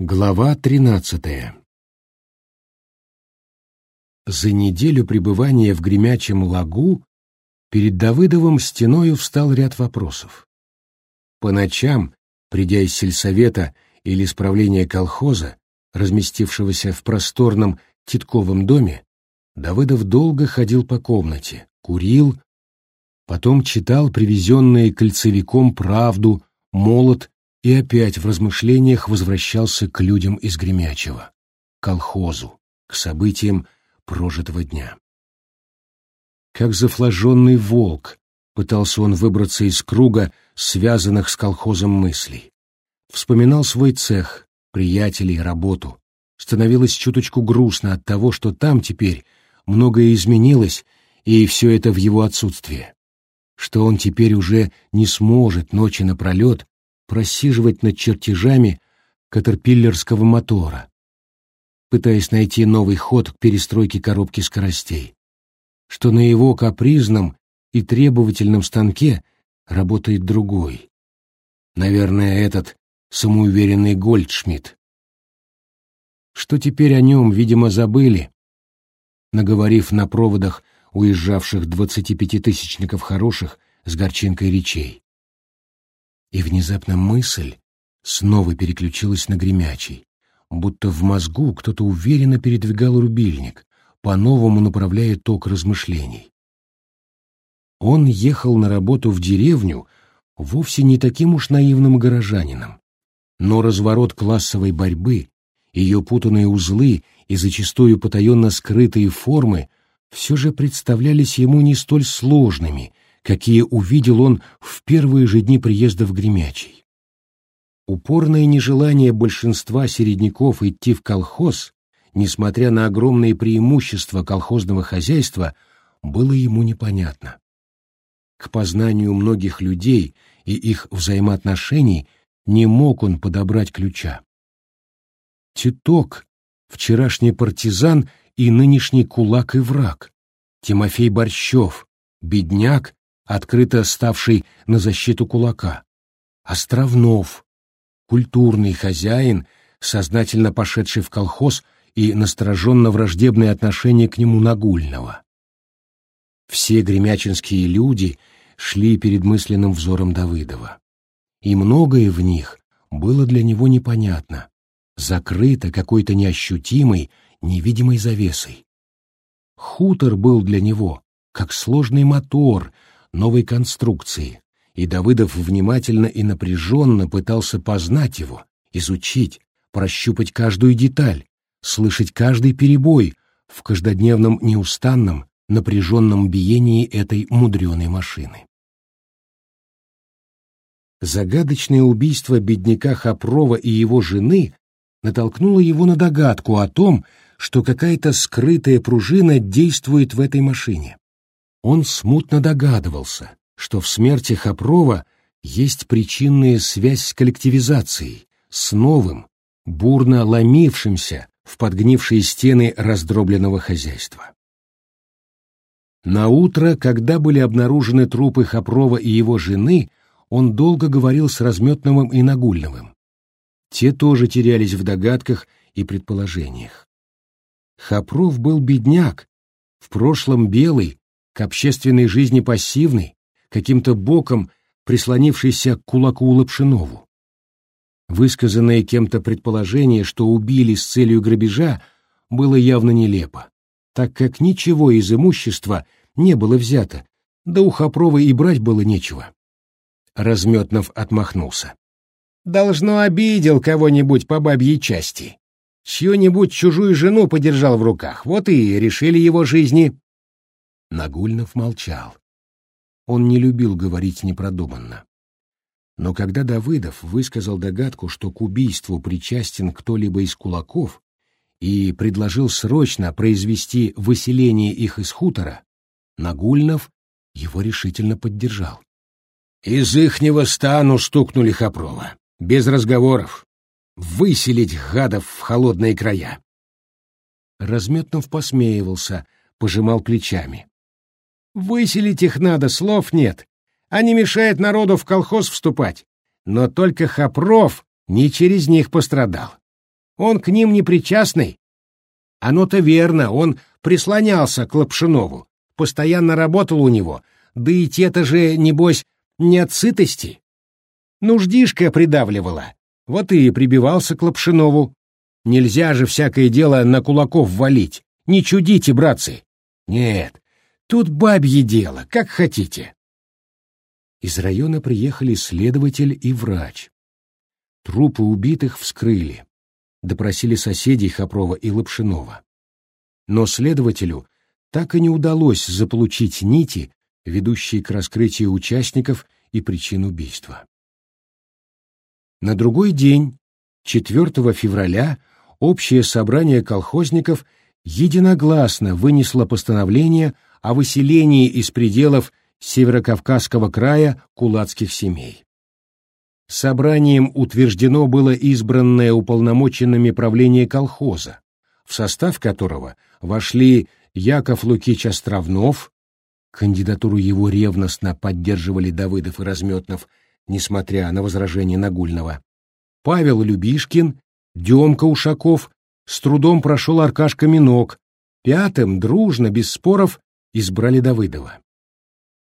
Глава тринадцатая За неделю пребывания в гремячем лагу перед Давыдовым стеною встал ряд вопросов. По ночам, придя из сельсовета или с правления колхоза, разместившегося в просторном Титковом доме, Давыдов долго ходил по комнате, курил, потом читал привезенные кольцевиком правду, молот и опять в размышлениях возвращался к людям из Гремячего, к колхозу, к событиям прожитого дня. Как зафлаженный волк пытался он выбраться из круга связанных с колхозом мыслей. Вспоминал свой цех, приятелей, работу. Становилось чуточку грустно от того, что там теперь многое изменилось, и все это в его отсутствие. Что он теперь уже не сможет ночи напролет просиживать над чертежами катерпиллерского мотора, пытаясь найти новый ход к перестройке коробки скоростей, что на его капризном и требовательном станке работает другой. Наверное, этот самоуверенный Гольдшмидт. Что теперь о нем, видимо, забыли, наговорив на проводах уезжавших двадцатипятитысячников хороших с горчинкой речей. И внезапно мысль снова переключилась на гремячий, будто в мозгу кто-то уверенно передвигал рубильник, по-новому направляя ток размышлений. Он ехал на работу в деревню вовсе не таким уж наивным горожанином, но разворот классовой борьбы, ее путанные узлы и зачастую потаенно скрытые формы все же представлялись ему не столь сложными какие увидел он в первые же дни приезда в Гремячий. Упорное нежелание большинства середняков идти в колхоз, несмотря на огромные преимущества колхозного хозяйства, было ему непонятно. К познанию многих людей и их взаимоотношений не мог он подобрать ключа. Титок, вчерашний партизан и нынешний кулак и враг, Тимофей Борщев, бедняк открыто ставший на защиту кулака. Островнов, культурный хозяин, сознательно пошедший в колхоз и настороженно враждебное отношение к нему Нагульного. Все гремячинские люди шли перед мысленным взором Давыдова. И многое в них было для него непонятно, закрыто какой-то неощутимой, невидимой завесой. Хутор был для него, как сложный мотор — новой конструкции, и Давыдов внимательно и напряженно пытался познать его, изучить, прощупать каждую деталь, слышать каждый перебой в каждодневном неустанном, напряженном биении этой мудреной машины. Загадочное убийство бедняка Хопрова и его жены натолкнуло его на догадку о том, что какая-то скрытая пружина действует в этой машине. Он смутно догадывался, что в смерти Хопрова есть причинная связь с коллективизацией, с новым, бурно ломившимся в подгнившие стены раздробленного хозяйства. На утро, когда были обнаружены трупы Хопрова и его жены, он долго говорил с Разметновым и Нагульновым. Те тоже терялись в догадках и предположениях. Хопров был бедняк, в прошлом белый, к общественной жизни пассивный, каким-то боком прислонившийся к кулаку Лапшинову. Высказанное кем-то предположение, что убили с целью грабежа, было явно нелепо, так как ничего из имущества не было взято, да у Хопрова и брать было нечего. Разметнов отмахнулся. «Должно обидел кого-нибудь по бабьей части. Чью-нибудь чужую жену подержал в руках, вот и решили его жизни». Нагульнов молчал. Он не любил говорить непродуманно. Но когда Давыдов высказал догадку, что к убийству причастен кто-либо из кулаков, и предложил срочно произвести выселение их из хутора, Нагульнов его решительно поддержал. «Из ихнего стану стукнули Хопрова. Без разговоров. Выселить гадов в холодные края». Разметнов посмеивался, пожимал плечами. Выселить их надо, слов нет. Они мешают народу в колхоз вступать. Но только Хопров не через них пострадал. Он к ним не причастный. Оно-то верно, он прислонялся к Лапшинову, постоянно работал у него, да и те-то же, небось, не от сытости. Нуждишка придавливала, вот и прибивался к Лапшинову. Нельзя же всякое дело на кулаков валить. Не чудите, братцы. Нет, тут бабье дело, как хотите. Из района приехали следователь и врач. Трупы убитых вскрыли. Допросили соседей Хопрова и Лапшинова. Но следователю так и не удалось заполучить нити, ведущие к раскрытию участников и причин убийства. На другой день, 4 февраля, общее собрание колхозников единогласно вынесло постановление о выселении из пределов Северокавказского края кулацких семей. Собранием утверждено было избранное уполномоченными правление колхоза, в состав которого вошли Яков Лукич Островнов, кандидатуру его ревностно поддерживали Давыдов и Разметнов, несмотря на возражения Нагульного, Павел Любишкин, Демка Ушаков, с трудом прошел Аркашка Минок, пятым, дружно, без споров, избрали Давыдова.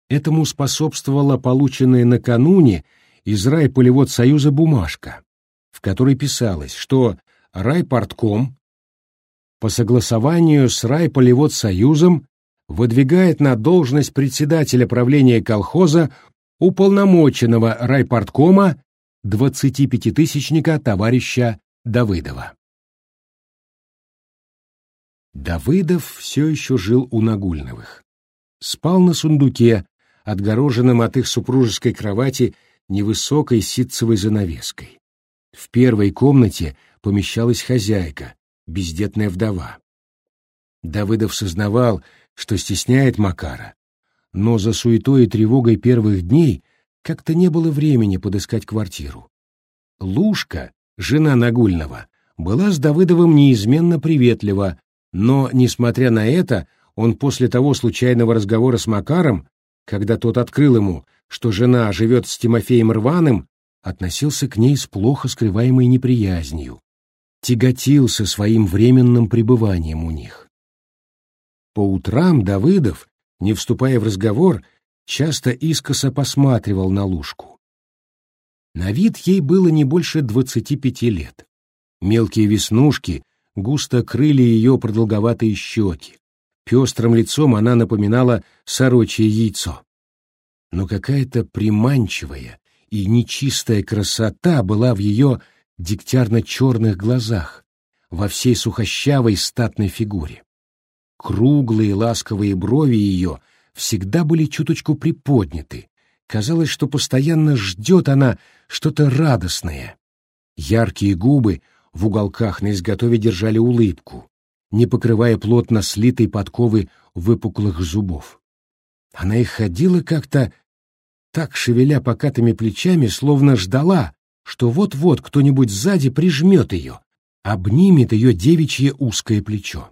Этому способствовала полученная накануне из райполеводсоюза бумажка, в которой писалось, что райпортком по согласованию с райполеводсоюзом выдвигает на должность председателя правления колхоза уполномоченного райпорткома 25-тысячника товарища Давыдова. Давыдов все еще жил у Нагульновых. Спал на сундуке, отгороженным от их супружеской кровати невысокой ситцевой занавеской. В первой комнате помещалась хозяйка, бездетная вдова. Давыдов сознавал, что стесняет Макара, но за суетой и тревогой первых дней как-то не было времени подыскать квартиру. Лушка, жена Нагульного, была с Давыдовым неизменно приветлива, но, несмотря на это, он после того случайного разговора с Макаром когда тот открыл ему, что жена живет с Тимофеем Рваным, относился к ней с плохо скрываемой неприязнью, тяготился своим временным пребыванием у них. По утрам Давыдов, не вступая в разговор, часто искоса посматривал на Лужку. На вид ей было не больше двадцати пяти лет. Мелкие веснушки густо крыли ее продолговатые щеки. Пестрым лицом она напоминала сорочье яйцо. Но какая-то приманчивая и нечистая красота была в ее дегтярно-черных глазах, во всей сухощавой статной фигуре. Круглые ласковые брови ее всегда были чуточку приподняты. Казалось, что постоянно ждет она что-то радостное. Яркие губы в уголках на изготове держали улыбку не покрывая плотно слитой подковы выпуклых зубов. Она и ходила как-то так, шевеля покатыми плечами, словно ждала, что вот-вот кто-нибудь сзади прижмет ее, обнимет ее девичье узкое плечо.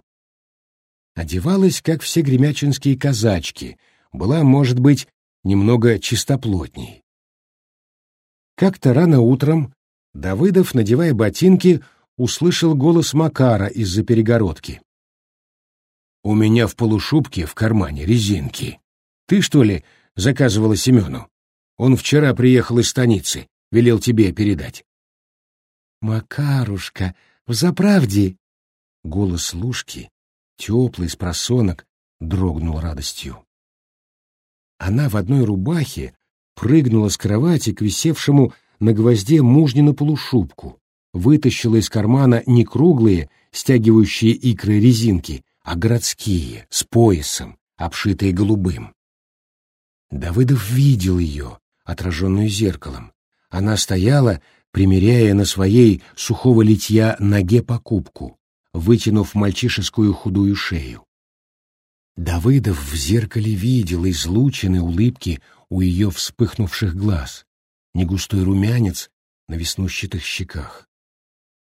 Одевалась, как все гремячинские казачки, была, может быть, немного чистоплотней. Как-то рано утром Давыдов, надевая ботинки, услышал голос Макара из-за перегородки. «У меня в полушубке в кармане резинки. Ты, что ли, заказывала Семену? Он вчера приехал из станицы, велел тебе передать». «Макарушка, в заправде!» Голос Лушки, теплый, с просонок, дрогнул радостью. Она в одной рубахе прыгнула с кровати к висевшему на гвозде мужнину полушубку, вытащила из кармана не круглые, стягивающие икры резинки, а городские, с поясом, обшитые голубым. Давыдов видел ее, отраженную зеркалом. Она стояла, примеряя на своей сухого литья ноге покупку, вытянув мальчишескую худую шею. Давыдов в зеркале видел излучины улыбки у ее вспыхнувших глаз, негустой румянец на веснущатых щеках.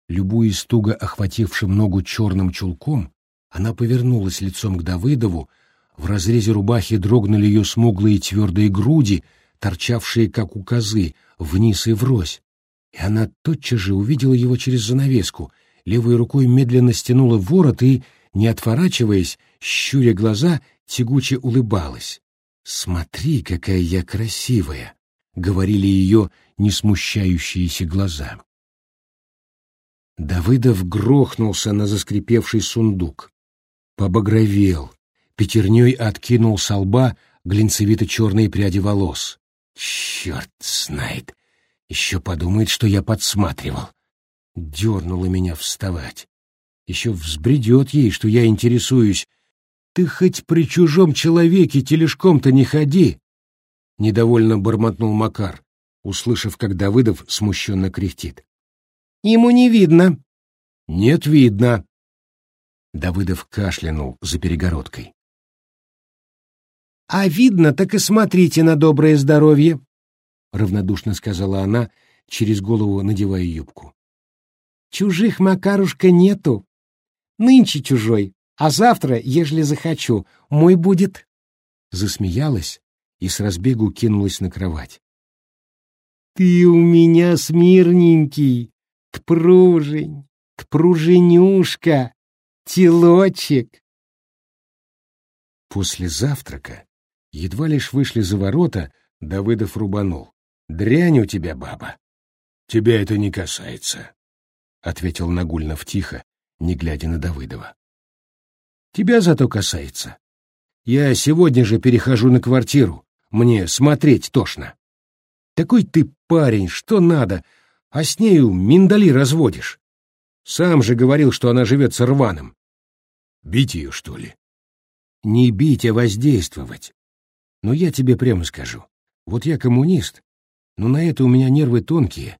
Любуясь туго охватившим ногу черным чулком, она повернулась лицом к Давыдову, в разрезе рубахи дрогнули ее смуглые твердые груди, торчавшие, как у козы, вниз и врозь, и она тотчас же увидела его через занавеску, левой рукой медленно стянула ворот и, не отворачиваясь, щуря глаза, тягуче улыбалась. «Смотри, какая я красивая!» — говорили ее несмущающиеся глаза. Давыдов грохнулся на заскрипевший сундук. Побагровел, пятерней откинул со лба глинцевито-черные пряди волос. Черт знает, еще подумает, что я подсматривал. Дернула меня вставать. Еще взбредет ей, что я интересуюсь. Ты хоть при чужом человеке тележком-то не ходи. Недовольно бормотнул Макар, услышав, как Давыдов смущенно кряхтит. Ему не видно. Нет, видно. Давыдов кашлянул за перегородкой. «А видно, так и смотрите на доброе здоровье», — равнодушно сказала она, через голову надевая юбку. «Чужих, Макарушка, нету. Нынче чужой, а завтра, ежели захочу, мой будет». Засмеялась и с разбегу кинулась на кровать. «Ты у меня смирненький, тпружень, тпруженюшка, телочек!» После завтрака Едва лишь вышли за ворота, Давыдов рубанул. «Дрянь у тебя, баба!» «Тебя это не касается», — ответил Нагульнов тихо, не глядя на Давыдова. «Тебя зато касается. Я сегодня же перехожу на квартиру. Мне смотреть тошно. Такой ты парень, что надо, а с нею миндали разводишь. Сам же говорил, что она живет с рваным. Бить ее, что ли? Не бить, а воздействовать. Но я тебе прямо скажу. Вот я коммунист, но на это у меня нервы тонкие.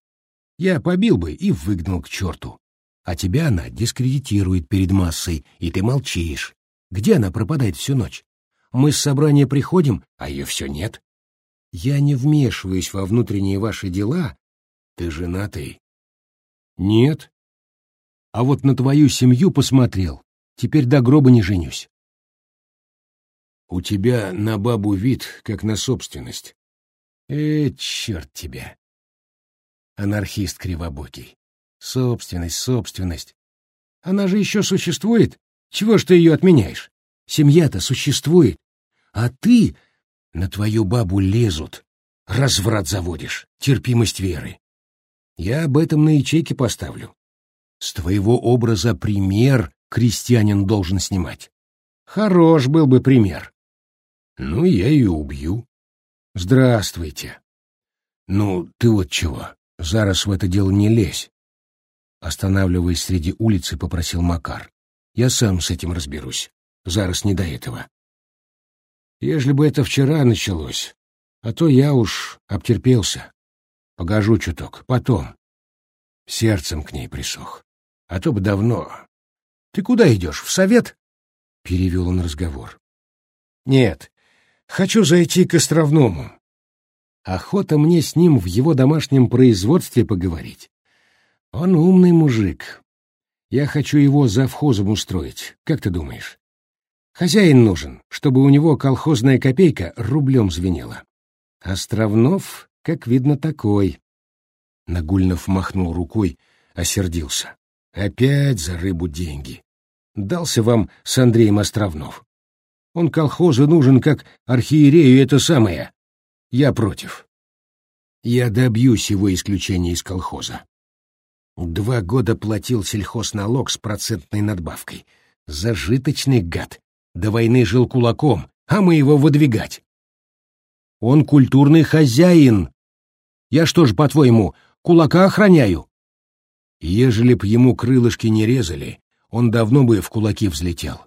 Я побил бы и выгнал к черту. А тебя она дискредитирует перед массой, и ты молчишь. Где она пропадает всю ночь? Мы с собрания приходим, а ее все нет. Я не вмешиваюсь во внутренние ваши дела. Ты женатый? Нет. А вот на твою семью посмотрел. Теперь до гроба не женюсь. У тебя на бабу вид, как на собственность. Э, черт тебя. Анархист кривобокий. Собственность, собственность. Она же еще существует. Чего ж ты ее отменяешь? Семья-то существует. А ты на твою бабу лезут. Разврат заводишь, терпимость веры. Я об этом на ячейке поставлю. С твоего образа пример крестьянин должен снимать. Хорош был бы пример. Ну, я ее убью. Здравствуйте. Ну, ты вот чего, зараз в это дело не лезь. Останавливаясь среди улицы, попросил Макар. Я сам с этим разберусь. Зараз не до этого. Ежели бы это вчера началось, а то я уж обтерпелся. Погожу чуток, потом. Сердцем к ней присох. А то бы давно. Ты куда идешь, в совет? Перевел он разговор. Нет, Хочу зайти к Островному. Охота мне с ним в его домашнем производстве поговорить. Он умный мужик. Я хочу его завхозом устроить. Как ты думаешь? Хозяин нужен, чтобы у него колхозная копейка рублем звенела. Островнов, как видно, такой. Нагульнов махнул рукой, осердился. Опять за рыбу деньги. Дался вам с Андреем Островнов. Он колхозу нужен как архиерею это самое. Я против. Я добьюсь его исключения из колхоза. Два года платил сельхозналог с процентной надбавкой. Зажиточный гад. До войны жил кулаком, а мы его выдвигать. Он культурный хозяин. Я что ж, по-твоему, кулака охраняю? Ежели б ему крылышки не резали, он давно бы в кулаки взлетел.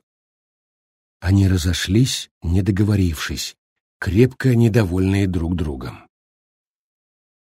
Они разошлись, не договорившись, крепко недовольные друг другом.